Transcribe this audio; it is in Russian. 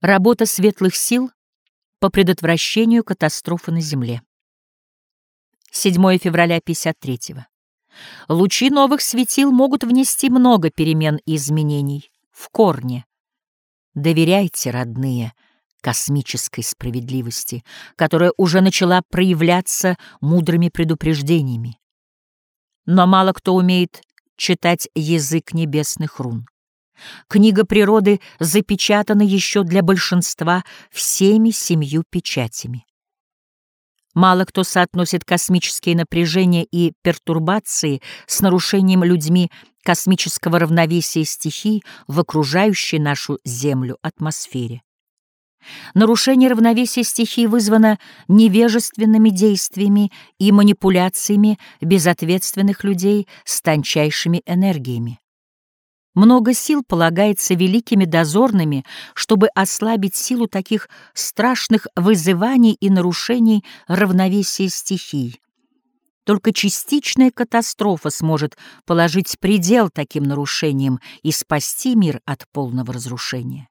Работа светлых сил по предотвращению катастрофы на Земле. 7 февраля 53 -го. Лучи новых светил могут внести много перемен и изменений в корне. Доверяйте, родные, космической справедливости, которая уже начала проявляться мудрыми предупреждениями. Но мало кто умеет читать язык небесных рун. Книга природы запечатана еще для большинства всеми семью печатями. Мало кто соотносит космические напряжения и пертурбации с нарушением людьми космического равновесия стихий в окружающей нашу Землю атмосфере. Нарушение равновесия стихий вызвано невежественными действиями и манипуляциями безответственных людей с тончайшими энергиями. Много сил полагается великими дозорными, чтобы ослабить силу таких страшных вызываний и нарушений равновесия стихий. Только частичная катастрофа сможет положить предел таким нарушениям и спасти мир от полного разрушения.